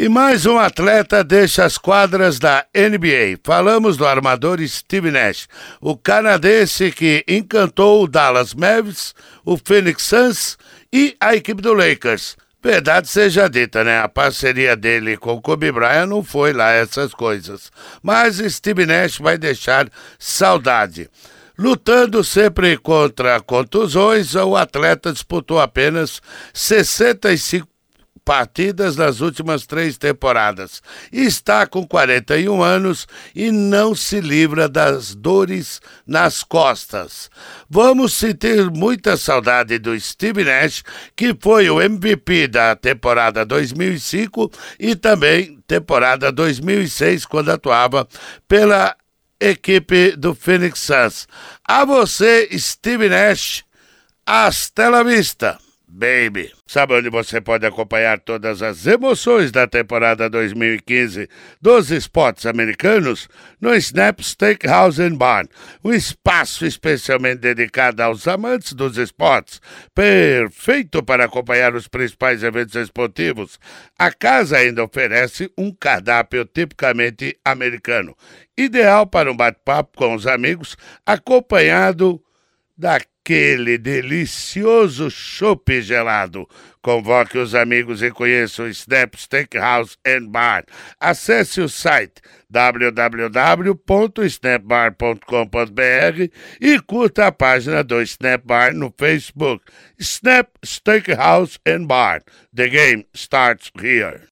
E mais um atleta deixa as quadras da NBA. Falamos do armador Steve Nash, o canadense que encantou o Dallas Mavericks, o Phoenix Suns e a equipe do Lakers. Verdade seja dita, né? A parceria dele com Kobe Bryant não foi lá essas coisas. Mas Steve Nash vai deixar saudade. Lutando sempre contra contusões, o atleta disputou apenas 65 partidas nas últimas três temporadas. Está com 41 anos e não se livra das dores nas costas. Vamos sentir muita saudade do Steve Nash, que foi o MVP da temporada 2005 e também temporada 2006, quando atuava pela equipe do Phoenix Suns. A você, Steve Nash, hasta la vista baby. Sabe onde você pode acompanhar todas as emoções da temporada 2015 dos esportes americanos? No Snap Steakhouse and Barn, um espaço especialmente dedicado aos amantes dos esportes, perfeito para acompanhar os principais eventos esportivos. A casa ainda oferece um cardápio tipicamente americano, ideal para um bate-papo com os amigos, acompanhado daquele aquele delicioso chopp gelado. Convoque os amigos e conheça o Snap Steakhouse and Bar. Acesse o site www.snapbar.com.br e curta a página do Snap Bar no Facebook. Snap Steakhouse and Bar. The game starts here.